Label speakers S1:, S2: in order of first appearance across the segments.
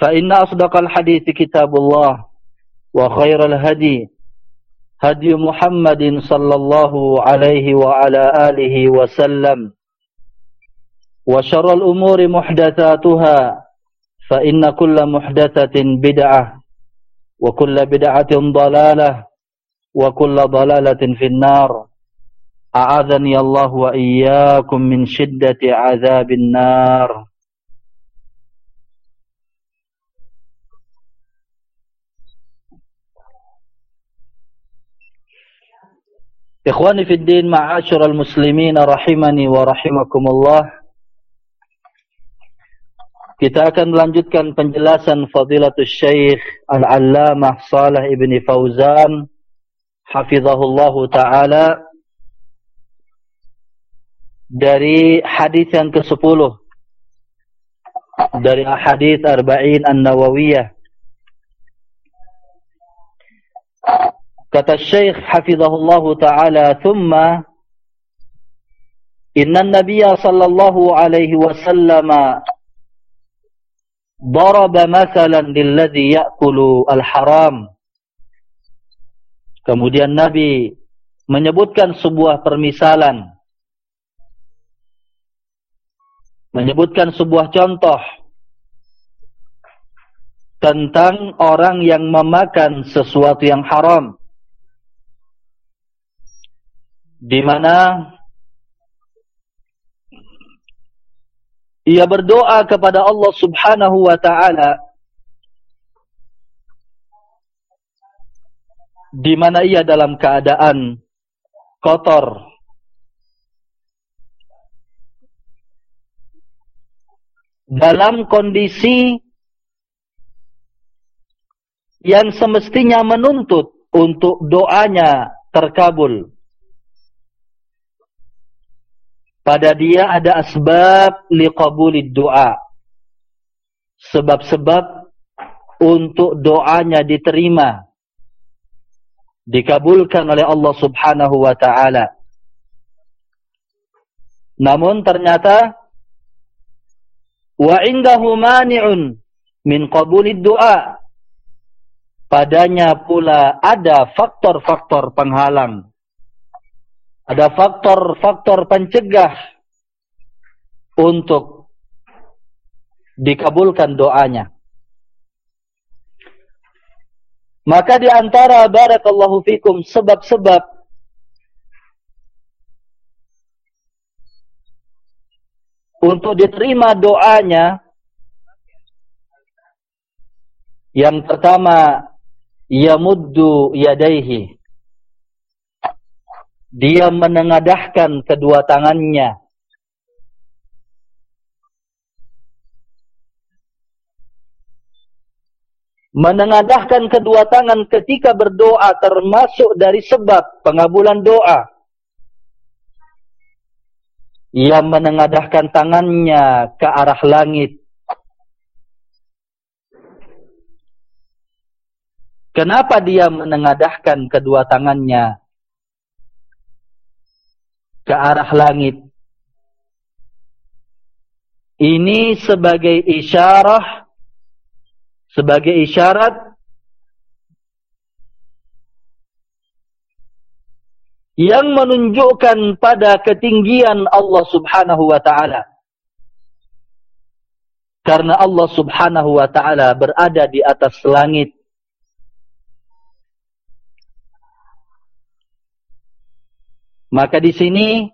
S1: فإن أصدق الحديث كتاب الله وخير الهدي هدي محمد صلى الله عليه وعلى آله وسلم وشر الأمور محدثاتها فإن كل محدثة بدعة وكل بدعة ضلالة وكل ضلالة في النار. أعاذني الله وإياكم من شدة عذاب النار. Ikhwani fi din ma'asyiral muslimin rahimani wa rahimakumullah. Kita akan melanjutkan penjelasan Fadilatul Syekh Al-Allamah Salih Ibn Fauzan hafizahullahu taala dari hadis yang ke-10 dari hadis Arba'in An-Nawawiyah Kata Syekh hafizahullahu taala, "Tsumma inna an-nabiyya sallallahu alaihi wasallam daraba mathalan lilladhi ya'kulu al-haram." Kemudian Nabi menyebutkan sebuah permisalan menyebutkan sebuah contoh tentang orang yang memakan sesuatu yang haram di mana? Ia berdoa kepada Allah Subhanahu wa taala. Di mana ia dalam keadaan kotor. Dalam kondisi yang semestinya menuntut untuk doanya terkabul pada dia ada asbab liqabulid doa. Sebab-sebab untuk doanya diterima. Dikabulkan oleh Allah subhanahu wa ta'ala. Namun ternyata wa indahu mani'un min qabulid doa. Padanya pula ada faktor-faktor penghalang ada faktor-faktor pencegah untuk dikabulkan doanya. Maka di antara barakallahu fikum sebab-sebab untuk diterima doanya Yang pertama, yamuddu yadaihi. Dia menengadahkan kedua tangannya. Menengadahkan kedua tangan ketika berdoa termasuk dari sebab pengabulan doa. Ia menengadahkan tangannya ke arah langit. Kenapa dia menengadahkan kedua tangannya ke arah langit? Ini sebagai isyarah, sebagai isyarat yang menunjukkan pada ketinggian Allah subhanahu wa ta'ala. Karena Allah subhanahu wa ta'ala berada di atas langit. Maka di sini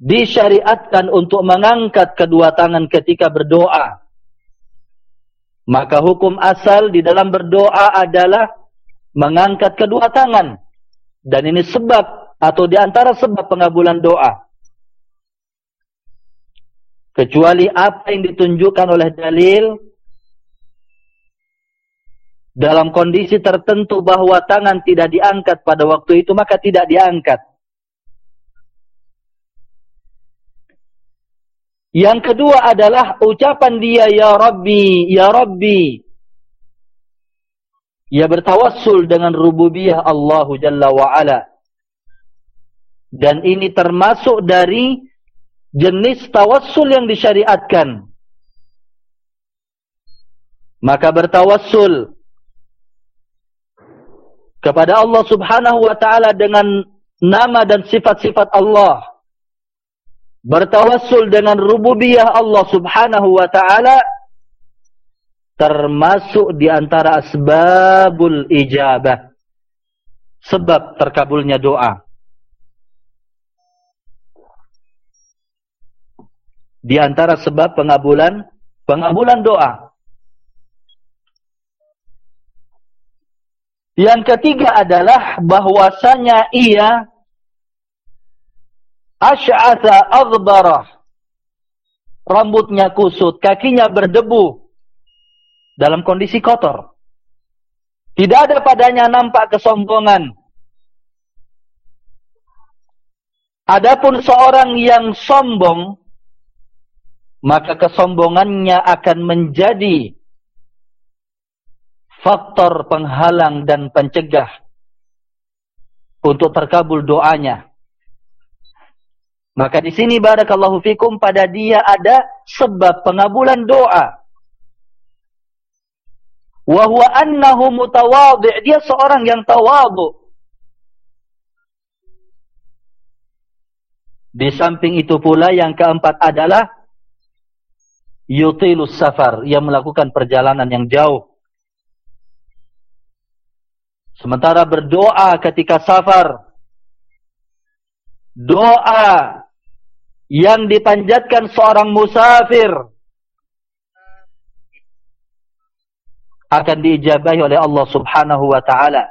S1: disyariatkan untuk mengangkat kedua tangan ketika berdoa. Maka hukum asal di dalam berdoa adalah mengangkat kedua tangan. Dan ini sebab atau di antara sebab pengabulan doa. Kecuali apa yang ditunjukkan oleh dalil dalam kondisi tertentu bahwa tangan tidak diangkat pada waktu itu maka tidak diangkat. Yang kedua adalah ucapan dia ya Rabbi ya Rabbi. Ia bertawassul dengan rububiyah Allah Jalla wa Ala. Dan ini termasuk dari jenis tawassul yang disyariatkan. Maka bertawassul kepada Allah subhanahu wa ta'ala dengan nama dan sifat-sifat Allah. Bertawassul dengan rububiyah Allah subhanahu wa ta'ala. Termasuk di antara asbabul ijabah. Sebab terkabulnya doa. Di antara sebab pengabulan pengabulan doa. Yang ketiga adalah bahwasanya ia asy'atha aghbarah. Rambutnya kusut, kakinya berdebu dalam kondisi kotor. Tidak ada padanya nampak kesombongan. Adapun seorang yang sombong, maka kesombongannya akan menjadi faktor penghalang dan pencegah untuk terkabul doanya. Maka di sini barakallahu fikum pada dia ada sebab pengabulan doa. Wa huwa annahu mutawadhi', dia seorang yang tawadhu. Di samping itu pula yang keempat adalah yutilus safar, yang melakukan perjalanan yang jauh. Sementara berdoa ketika safar. Doa yang dipanjatkan seorang musafir. Akan diijabahi oleh Allah subhanahu wa ta'ala.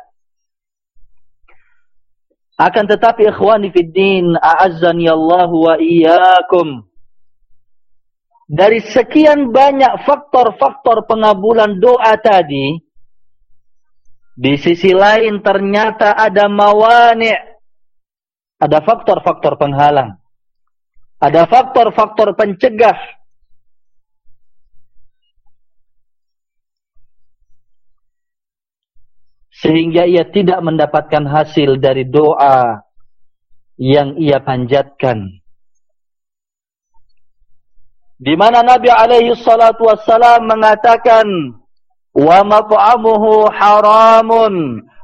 S1: Akan tetapi ikhwani fid din. A'azzani Allah wa iyyakum. Dari sekian banyak faktor-faktor pengabulan doa tadi. Di sisi lain ternyata ada mawani' ada faktor-faktor penghalang. Ada faktor-faktor pencegah. Sehingga ia tidak mendapatkan hasil dari doa yang ia panjatkan. Di mana Nabi alaihi salatu wassalam mengatakan ومطعمه حرام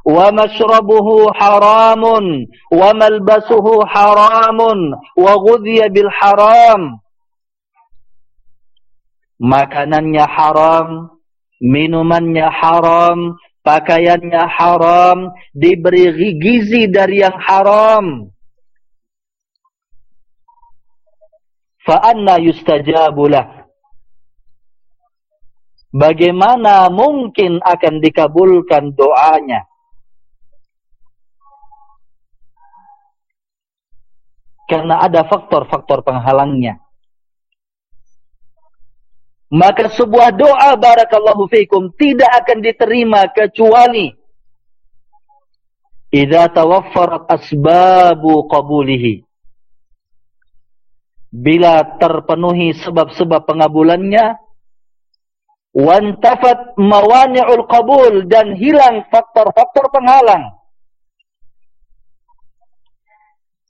S1: ومشربه حرام وملبسه حرام وغذي بالحرام makanannya haram minumannya haram pakaiannya haram diberi gizi dari yang haram fa anna yustajabu lahu bagaimana mungkin akan dikabulkan doanya? Karena ada faktor-faktor penghalangnya. Maka sebuah doa barakallahu fikum tidak akan diterima kecuali idza tawaffarat asbabu qabulihi. Bila terpenuhi sebab-sebab pengabulannya wantafat mawani'ul qabul dan hilang faktor-faktor penghalang.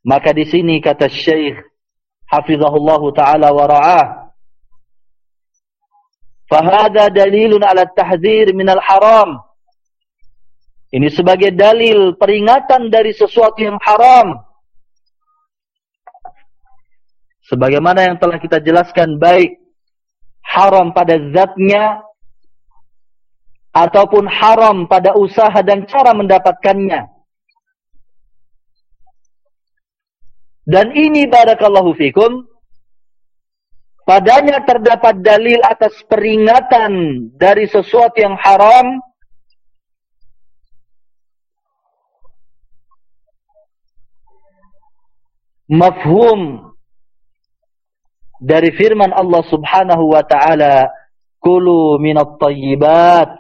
S1: Maka di sini kata Syekh hafizahullahu taala wa ra'ah Fahada dalilun ala tahzir minal haram. Ini sebagai dalil peringatan dari sesuatu yang haram. Sebagaimana yang telah kita jelaskan baik haram pada zatnya ataupun haram pada usaha dan cara mendapatkannya. Dan ini barakallahu fikum padanya terdapat dalil atas peringatan dari sesuatu yang haram mafhum dari firman Allah Subhanahu wa taala kulu minat tayyibat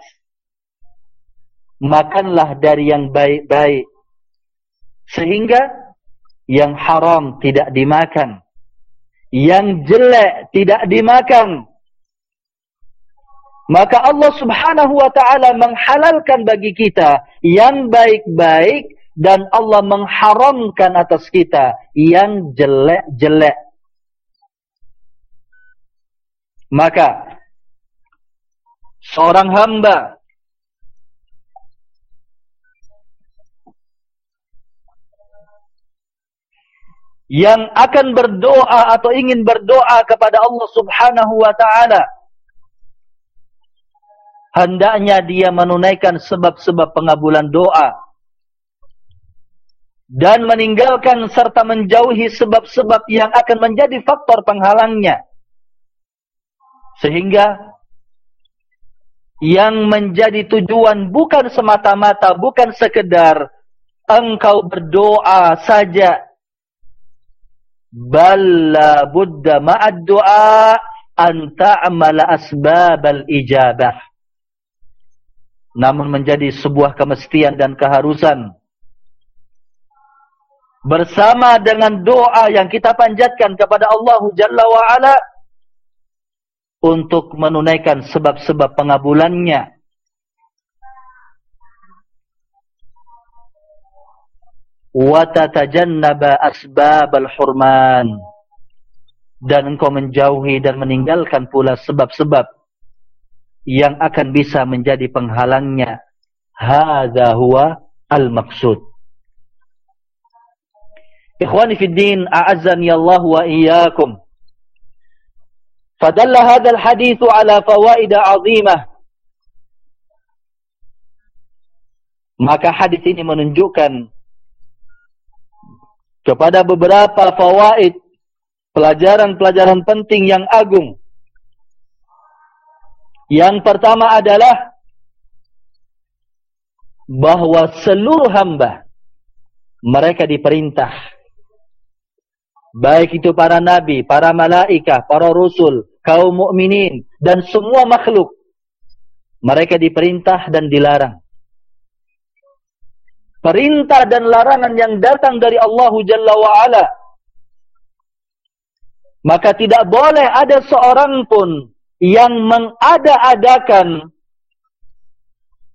S1: makanlah dari yang baik-baik sehingga yang haram tidak dimakan yang jelek tidak dimakan. Maka Allah subhanahu wa ta'ala menghalalkan bagi kita yang baik-baik dan Allah mengharamkan atas kita yang jelek-jelek. Maka seorang hamba yang akan berdoa atau ingin berdoa kepada Allah subhanahu wa ta'ala. Hendaknya dia menunaikan sebab-sebab pengabulan doa. Dan meninggalkan serta menjauhi sebab-sebab yang akan menjadi faktor penghalangnya. Sehingga yang menjadi tujuan bukan semata-mata, bukan sekedar engkau berdoa saja. Bal la budda ma'ad du'a an ta'mala asbabal ijabah. Namun menjadi sebuah kemestian dan keharusan. Bersama dengan doa yang kita panjatkan kepada Allah Jalla wa ala untuk menunaikan sebab-sebab pengabulannya. Watatajannaba asbabal hurman. Dan engkau menjauhi dan meninggalkan pula sebab-sebab yang akan bisa menjadi penghalangnya. Hadza huwa al maqsud ikhwani fid din a'azzani Allah wa iyyakum hadha al hadith ala fawaid 'azimah maka hadis ini menunjukkan kepada beberapa fawaid pelajaran-pelajaran penting yang agung. Yang pertama adalah bahwa seluruh hamba mereka diperintah baik itu para nabi, para malaikat, para rasul, kaum mukminin dan semua makhluk mereka diperintah dan dilarang perintah dan larangan yang datang dari Allah Jalla wa'ala. Maka tidak boleh ada seorang pun yang mengada-adakan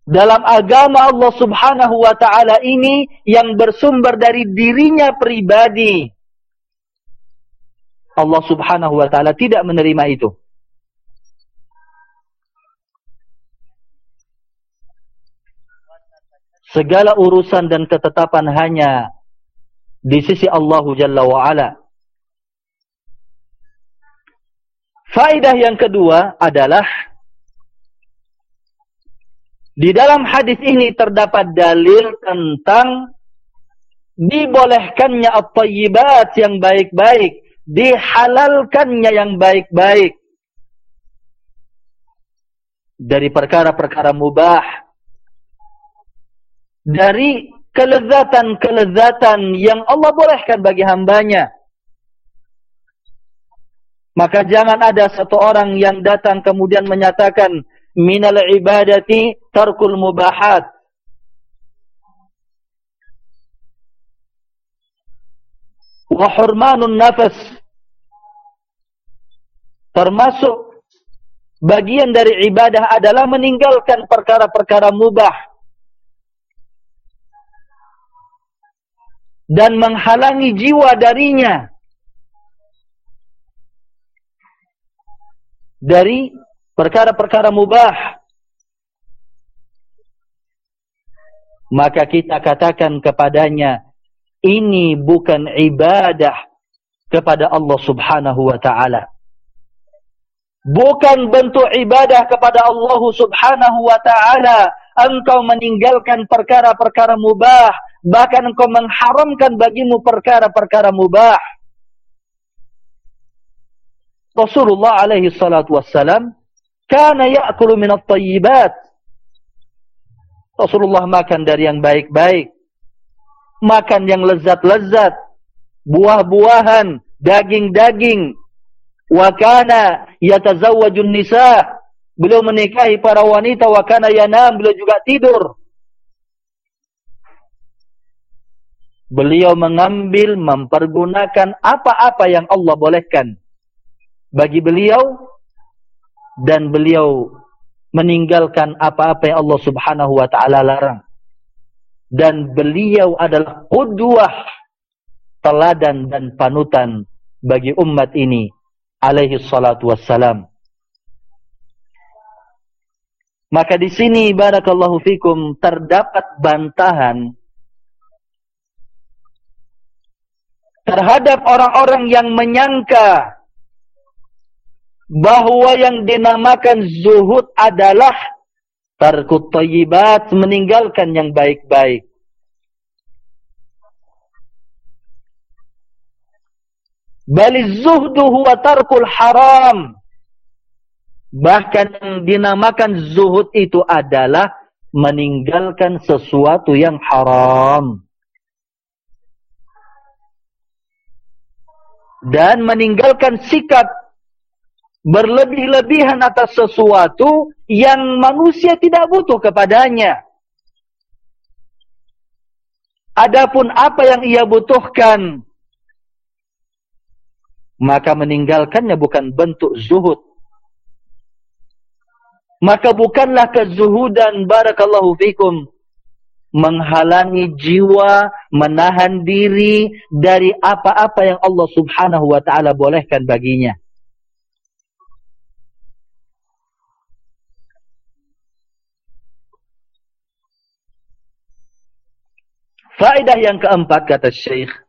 S1: dalam agama Allah subhanahu wa ta'ala ini yang bersumber dari dirinya pribadi. Allah subhanahu wa ta'ala tidak menerima itu. segala urusan dan ketetapan hanya di sisi Allah Jalla wa'ala. Faedah yang kedua adalah di dalam hadis ini terdapat dalil tentang dibolehkannya at-tayyibat yang baik-baik, dihalalkannya yang baik-baik. dari perkara-perkara mubah. Dari kelezatan-kelezatan yang Allah bolehkan bagi hambanya. Maka jangan ada satu orang yang datang kemudian menyatakan minal ibadati tarkul mubahat wa hurmanun nafas. Termasuk bagian dari ibadah adalah meninggalkan perkara-perkara mubah. Dan menghalangi jiwa darinya. Dari perkara-perkara mubah. Maka kita katakan kepadanya ini bukan ibadah kepada Allah Subhanahu wa taala. Bukan bentuk ibadah kepada Allah Subhanahu wa taala. Engkau meninggalkan perkara-perkara mubah. Bahkan engkau mengharamkan bagimu perkara-perkara mubah. Rasulullah alaihi salatu wassalam kana ya'kulu min at-tayyibat Rasulullah makan dari yang baik-baik makan yang lezat-lezat buah-buahan daging-daging. Wa kana yatazawwajun nisa. Beliau menikahi para wanita wa kana yanam beliau juga tidur. Beliau mengambil mempergunakan apa-apa yang Allah bolehkan bagi beliau dan beliau meninggalkan apa-apa yang Allah Subhanahu wa taala larang dan beliau adalah qudwah teladan dan panutan bagi umat ini alaihi salatu wassalam. Maka di sini barakallahu fikum terdapat bantahan terhadap orang-orang yang menyangka bahwa yang dinamakan zuhud adalah tarkut tayyibat meninggalkan yang baik-baik. Bali zuhdu huwa tarkul haram. Bahkan dinamakan zuhud itu adalah meninggalkan sesuatu yang haram. Dan meninggalkan sikap berlebih-lebihan atas sesuatu yang manusia tidak butuh kepadanya. Adapun apa yang ia butuhkan maka meninggalkannya bukan bentuk zuhud. Maka bukanlah kezuhudan barakallahu fikum menghalangi jiwa menahan diri dari apa-apa yang Allah Subhanahu wa taala bolehkan baginya. Faedah yang keempat kata Syekh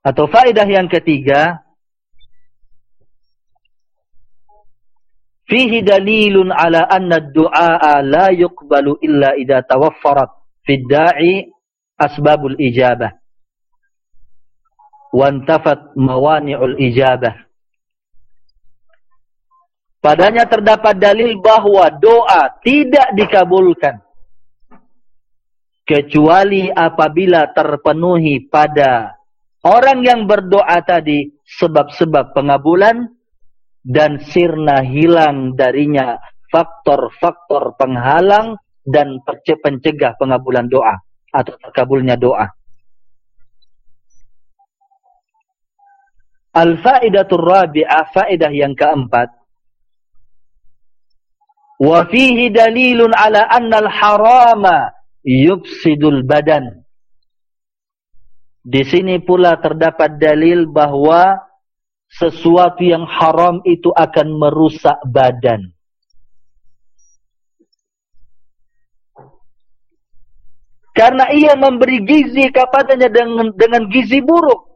S1: Atau faedah yang ketiga Fihi dalilun ala anna du'a la yuqbalu illa idha tawaffarat fid da'i asbabul ijabah. Wantafat mawani'ul ijabah. Padanya terdapat dalil bahwa doa tidak dikabulkan. Kecuali apabila terpenuhi pada Orang yang berdoa tadi sebab-sebab pengabulan dan sirna hilang darinya faktor-faktor penghalang dan pencegah pengabulan doa atau terkabulnya doa. Al-fa'idatul rabi'ah, fa'idah yang keempat. Wa fihi dalilun ala anna al-harama yufsidul badan. Di sini pula terdapat dalil bahwa sesuatu yang haram itu akan merusak badan. Karena ia memberi gizi kepadanya dengan, dengan gizi buruk.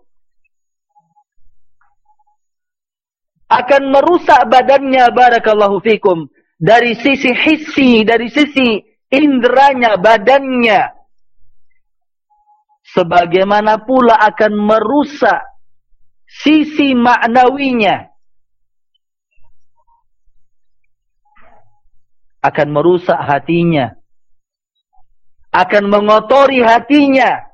S1: Akan merusak badannya barakallahu fikum. Dari sisi hissi, dari sisi indranya, badannya sebagaimana pula akan merusak sisi maknawinya. Akan merusak hatinya. Akan mengotori hatinya.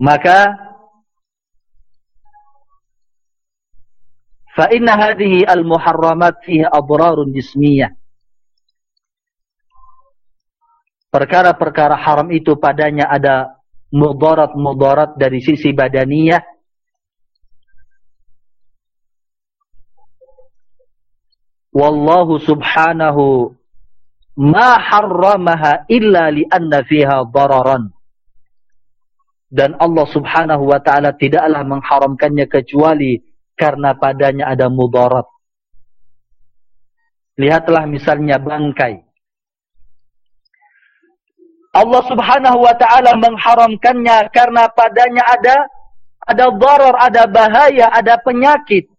S1: Maka fa inna hadhihi al muharramat fiha adrarun jismiyah. Perkara-perkara haram itu padanya ada mudarat-mudarat dari sisi badaniyah. Wallahu subhanahu ma harramaha illa li anna fiha dararan. Dan Allah subhanahu wa ta'ala tidaklah mengharamkannya kecuali karena padanya ada mudarat. Lihatlah misalnya bangkai Allah subhanahu wa ta'ala mengharamkannya karena padanya ada ada darar, ada bahaya, ada penyakit.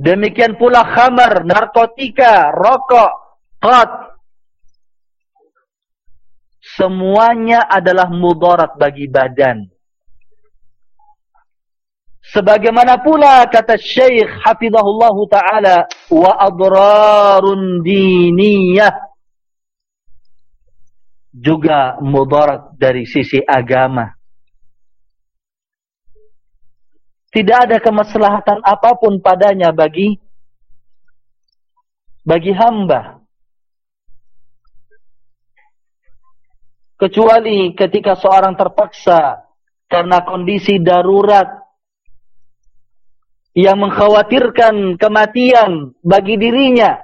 S1: Demikian pula khamar, narkotika, rokok, qat. Semuanya adalah mudarat bagi badan. Sebagaimana pula kata Syekh Hafizahullah Ta'ala wa adrarun diniyah juga mudarat dari sisi agama. Tidak ada kemaslahatan apa pun padanya bagi bagi hamba. Kecuali ketika seorang terpaksa karena kondisi darurat yang mengkhawatirkan kematian bagi dirinya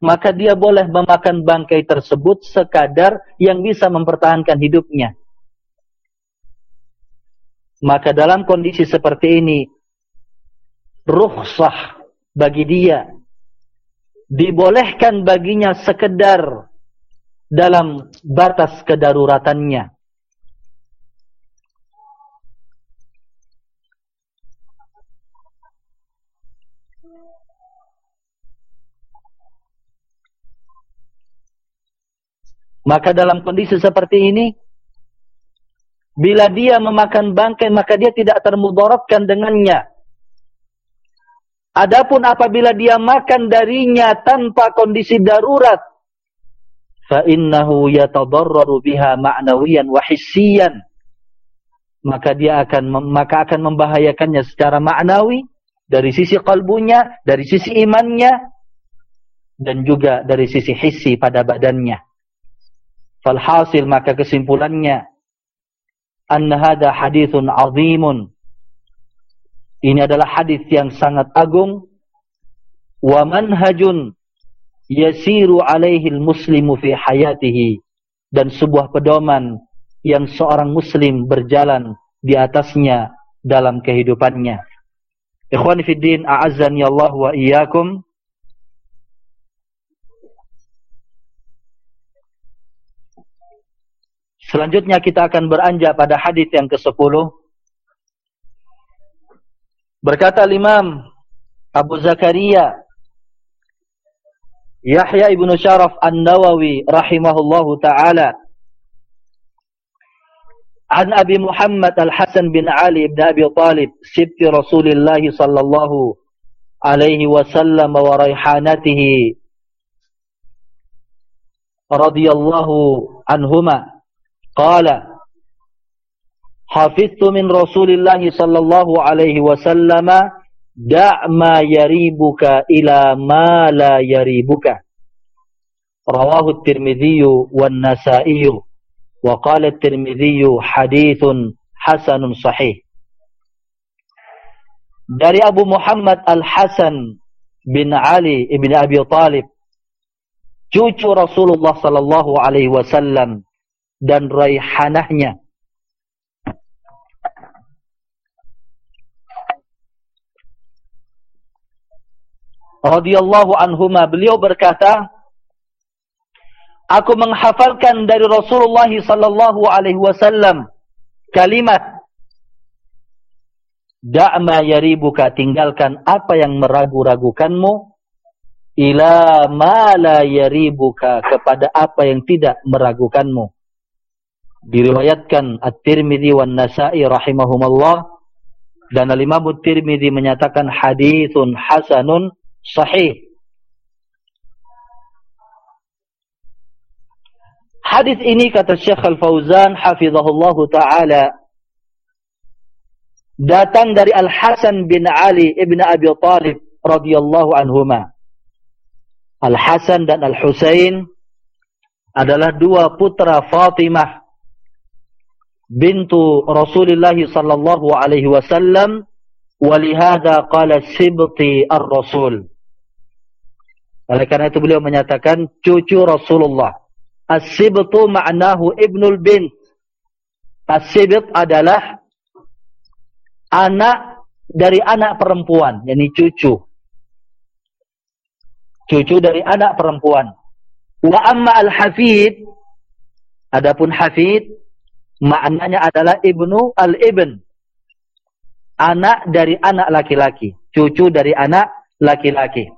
S1: maka dia boleh memakan bangkai tersebut sekadar yang bisa mempertahankan hidupnya. Maka dalam kondisi seperti ini, rukhsah bagi dia, dibolehkan baginya sekedar dalam batas kedaruratannya. Maka dalam kondisi seperti ini, bila dia memakan bangkai, maka dia tidak termudaratkan dengannya. Adapun apabila dia makan darinya tanpa kondisi darurat, fa innahu yatadarraru biha ma'nawiyan wa hissiyan. Maka dia akan maka akan membahayakannya secara maknawi, dari sisi kalbunya, dari sisi imannya, dan juga dari sisi hissi pada badannya. Falhasil maka kesimpulannya anna hadha hadithun azimun. Ini adalah hadis yang sangat agung. Wa manhajun yasiru alaihi almuslimu fi hayatihi. Dan sebuah pedoman yang seorang muslim berjalan di atasnya dalam kehidupannya. Ikhwan fillah a'azzani Allah wa iyyakum Selanjutnya kita akan beranjak pada hadis yang ke-10. Berkata Imam Abu Zakaria Yahya ibnu Sharaf An-Nawawi rahimahullahu taala An Abi Muhammad Al-Hasan bin Ali ibn Abi Talib sibti Rasulullah sallallahu alaihi wasallam wa raihanatihi radhiyallahu anhuma Qala Hafiztu min Rasulillah sallallahu alaihi wasallam da' ma yaribuka ila ma la yaribuka. Rawahu at-Tirmidhi wa nasai. Wa qala at-Tirmidhi hadithun hasanun sahih. Dari Abu Muhammad Al-Hasan bin Ali ibn Abi Talib cucu Rasulullah sallallahu alaihi wasallam dan raihanahnya. Radiyallahu anhuma beliau berkata Aku menghafalkan dari Rasulullah sallallahu alaihi wasallam kalimat Da'ma yaribuka tinggalkan apa yang meragu-ragukanmu ila ma la yaribuka kepada apa yang tidak meragukanmu diriwayatkan At-Tirmidzi wan Nasa'i rahimahumallah dan Al-Imam At-Tirmidzi menyatakan haditsun hasanun sahih. Hadis ini kata Syekh Al-Fauzan hafizahullah taala datang dari Al-Hasan bin Ali ibn Abi Talib radhiyallahu anhuma. Al-Hasan dan Al-Husain adalah dua putra Fatimah bintu Rasulullah sallallahu alaihi wasallam walihada qala sibti ar-rasul. Oleh karena itu beliau menyatakan cucu Rasulullah. As-sibtu ma'nahu ibnul bint. As-sibt adalah anak dari anak perempuan yakni cucu. Cucu dari anak perempuan. Wa amma al-hafid. Adapun hafid maknanya adalah ibnu al-ibn. Anak dari anak laki-laki. Cucu dari anak laki-laki.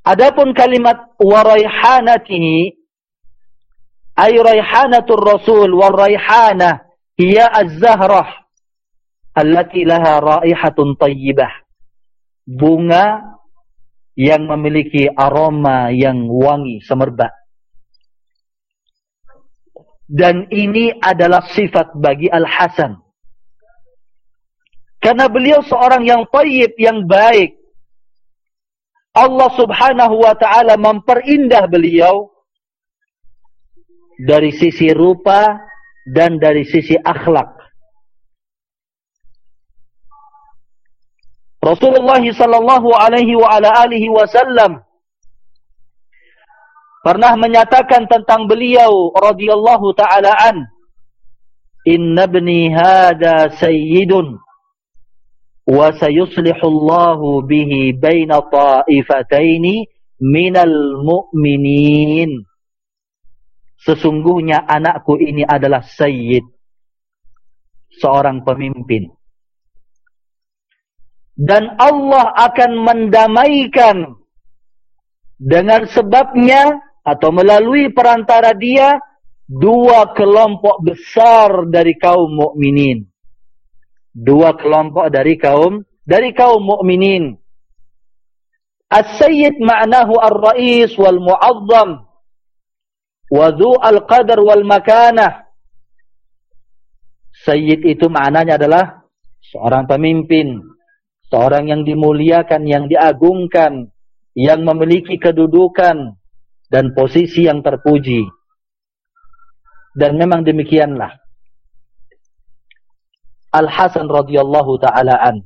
S1: Adapun kalimat waraihanatihi ay raihanatur rasul waraihana hiya az-zahrah allati laha raihatun tayyibah. Bunga yang memiliki aroma yang wangi semerbak dan ini adalah sifat bagi Al-Hasan. Karena beliau seorang yang tayyib, yang baik. Allah subhanahu wa ta'ala memperindah beliau dari sisi rupa dan dari sisi akhlak. Rasulullah sallallahu alaihi wa ala alihi wasallam pernah menyatakan tentang beliau radhiyallahu taala an inna ibni hada sayyidun wa sayuslihu Allahu bihi baina ta'ifataini minal mu'minin. Sesungguhnya anakku ini adalah sayyid seorang pemimpin. Dan Allah akan mendamaikan dengan sebabnya atau melalui perantara dia dua kelompok besar dari kaum mukminin. Dua kelompok dari kaum dari kaum mukminin. As-sayyid ma'nahu ar-ra'is wal mu'azzam wa dhu al-qadar wal makanah. Sayyid itu maknanya adalah seorang pemimpin, seorang yang dimuliakan, yang diagungkan, yang memiliki kedudukan, dan posisi yang terpuji. Dan memang demikianlah. Al-Hasan radhiyallahu taala an.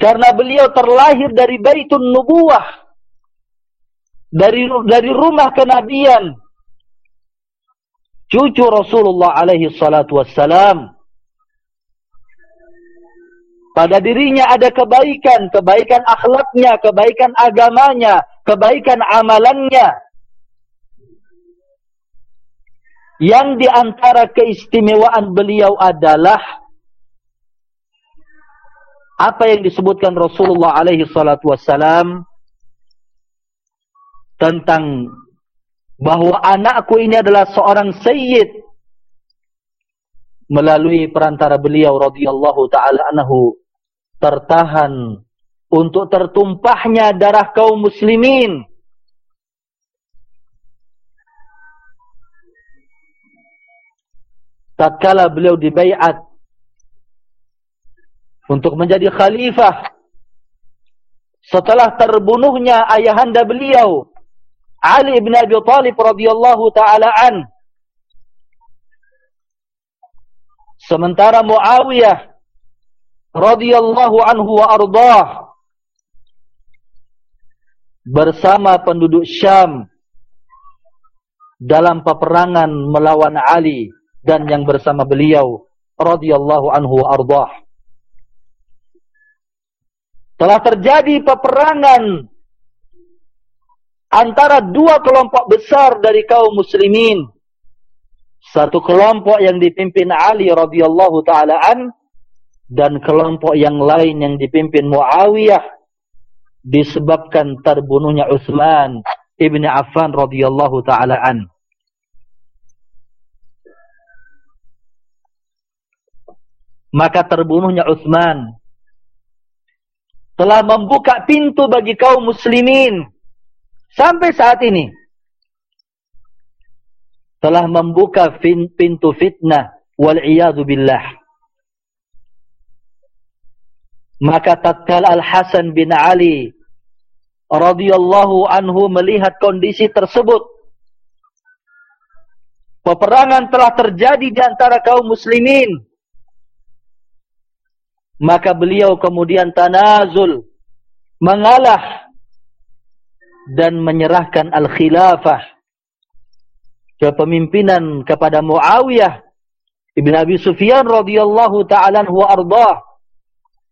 S1: Karena beliau terlahir dari Baitun Nubuwah. Dari dari rumah kenabian. Cucu Rasulullah alaihi salatu wassalam. Pada dirinya ada kebaikan, kebaikan akhlaknya, kebaikan agamanya, kebaikan amalannya. Yang diantara keistimewaan beliau adalah apa yang disebutkan Rasulullah alaihi salatu wassalam tentang bahawa anakku ini adalah seorang sayyid melalui perantara beliau radhiyallahu taala anhu tertahan untuk tertumpahnya darah kaum muslimin. Tatkala beliau dibaiat untuk menjadi khalifah setelah terbunuhnya ayahanda beliau Ali bin Abi Thalib radhiyallahu taala an sementara Muawiyah radhiyallahu anhu wa ardhah bersama penduduk Syam dalam peperangan melawan Ali dan yang bersama beliau radhiyallahu anhu ardah. Telah terjadi peperangan antara dua kelompok besar dari kaum muslimin. Satu kelompok yang dipimpin Ali radhiyallahu taala an dan kelompok yang lain yang dipimpin Muawiyah disebabkan terbunuhnya Uthman ibni Affan radhiyallahu taalaan. Maka terbunuhnya Uthman telah membuka pintu bagi kaum muslimin sampai saat ini telah membuka pintu fitnah wal iyad billah maka tatkala Al Hasan bin Ali radhiyallahu anhu melihat kondisi tersebut peperangan telah terjadi di antara kaum muslimin. Maka beliau kemudian tanazul mengalah dan menyerahkan al-khilafah kepemimpinan kepada Muawiyah ibn Abi Sufyan radhiyallahu taala anhu ardah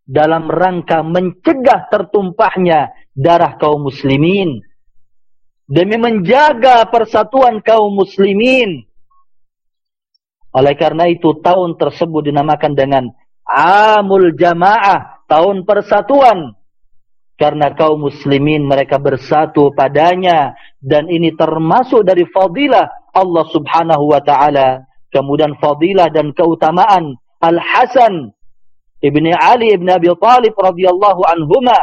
S1: dalam rangka mencegah tertumpahnya darah kaum muslimin demi menjaga persatuan kaum muslimin oleh karena itu tahun tersebut dinamakan dengan Amul Jamaah, tahun persatuan. Karena kaum muslimin mereka bersatu padanya. Dan ini termasuk dari fadilah Allah subhanahu wa ta'ala. Kemudian fadilah dan keutamaan Al-Hasan Ibni Ali Ibn Abi Talib radhiyallahu anhuma.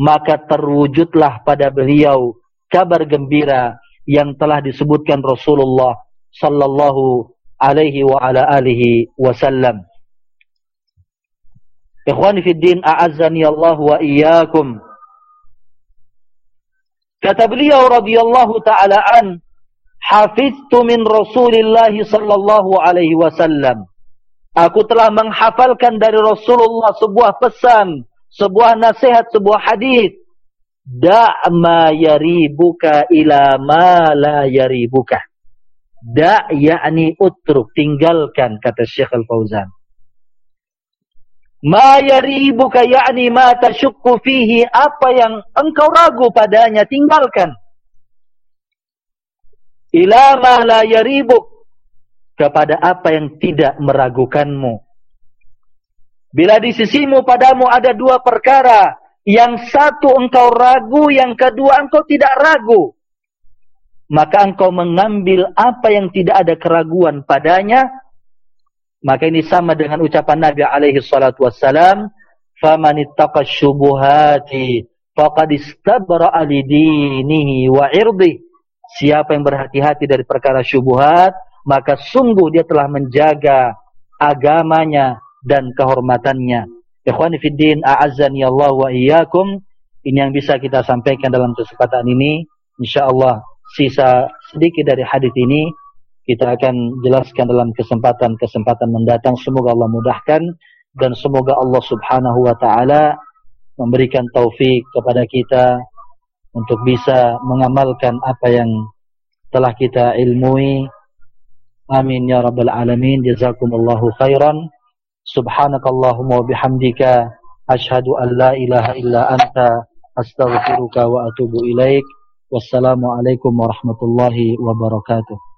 S1: Maka terwujudlah pada beliau kabar gembira yang telah disebutkan Rasulullah sallallahu alaihi wa ala alihi wasallam. Ikhwani fi din a'azzani Allah wa iyyakum. Kata beliau radhiyallahu taala an, hafiztu min Rasulillah sallallahu alaihi wasallam. Aku telah menghafalkan dari Rasulullah sebuah pesan, sebuah nasihat, sebuah hadis. Da' ma yaribuka ila ma la yaribuka. Da' yakni utruk, tinggalkan kata Syekh Al-Fauzan. Ma yaribuka ya'ni ma tashukku fihi apa yang engkau ragu padanya tinggalkan. Ila ma la kepada apa yang tidak meragukanmu. Bila di sisimu padamu ada dua perkara, yang satu engkau ragu, yang kedua engkau tidak ragu. Maka engkau mengambil apa yang tidak ada keraguan padanya, Maka ini sama dengan ucapan Nabi alaihi salatu wassalam, "Faman ittaqa syubuhati faqad istabra'a li dinihi wa 'irdihi." Siapa yang berhati-hati dari perkara syubhat, maka sungguh dia telah menjaga agamanya dan kehormatannya. Ikhwani fi din, a'azzani Allah wa iyyakum. Ini yang bisa kita sampaikan dalam kesempatan ini. Insyaallah sisa sedikit dari hadis ini kita akan jelaskan dalam kesempatan-kesempatan mendatang. Semoga Allah mudahkan dan semoga Allah subhanahu wa ta'ala memberikan taufik kepada kita untuk bisa mengamalkan apa yang telah kita ilmui. Amin ya rabbal alamin. Jazakumullahu khairan. Subhanakallahumma wa bihamdika. Ashadu an la ilaha illa anta. Astaghfiruka wa atubu ilaik. Wassalamualaikum warahmatullahi wabarakatuh.